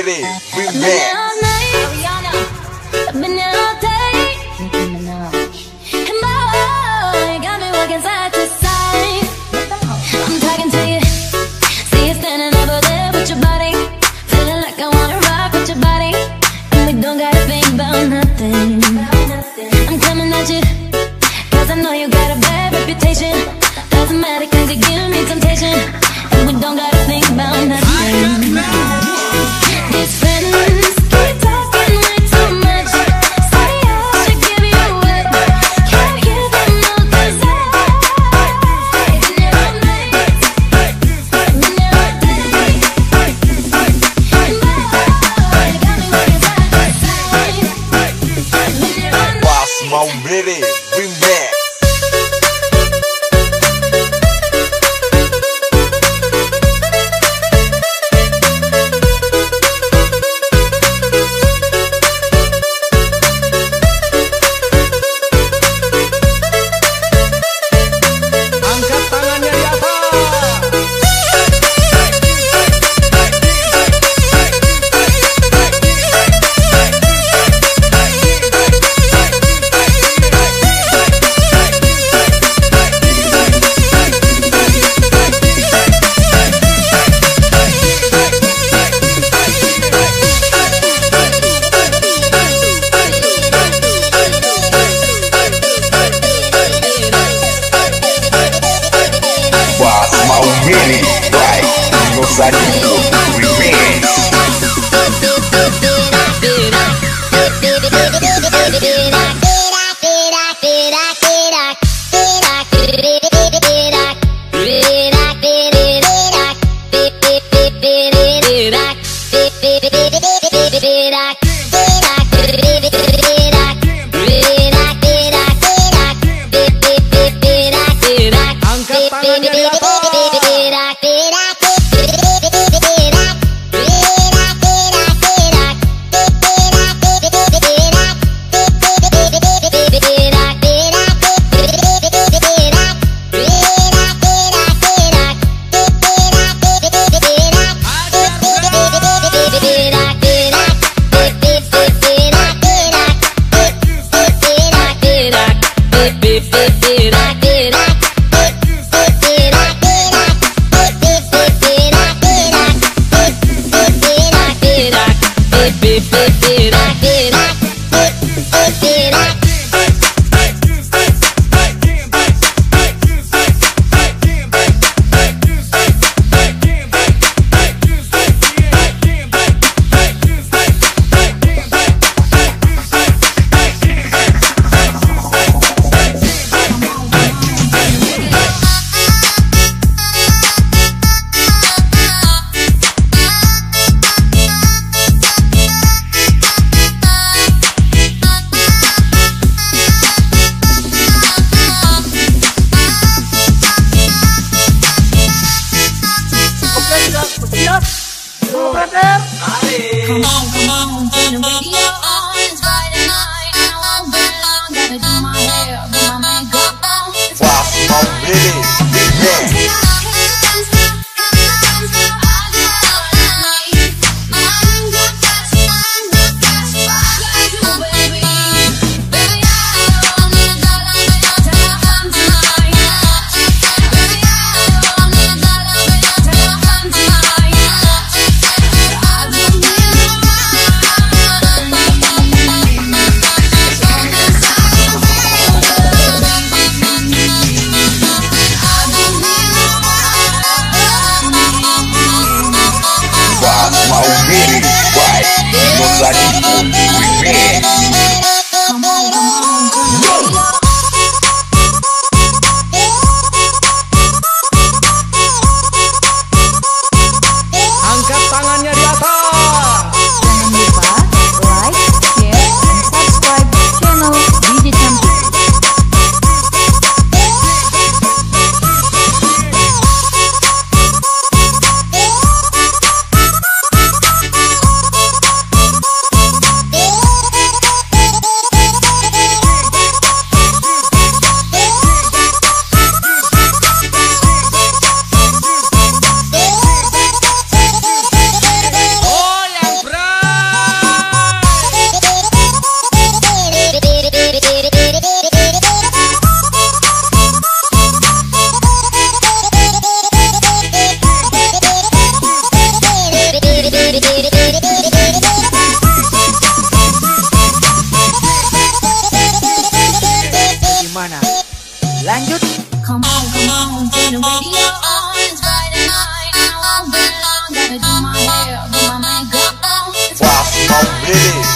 Remix all night. I've been here all day. And got me working side to side. I'm talking to you. See you standing over there with your body. Feeling like I wanna rock with your body. And we don't gotta think about nothing. I'm coming at you. Cause I know you got a bad reputation. Doesn't matter cause you give me temptation. And we don't gotta Mo Sadiku Remix Angkat tangannya ya If they Lanjut. Come on, come on, turn the radio on. It's Friday night, and I won't be long. Gotta do my hair, put my makeup Wow, Simone oh, Billy.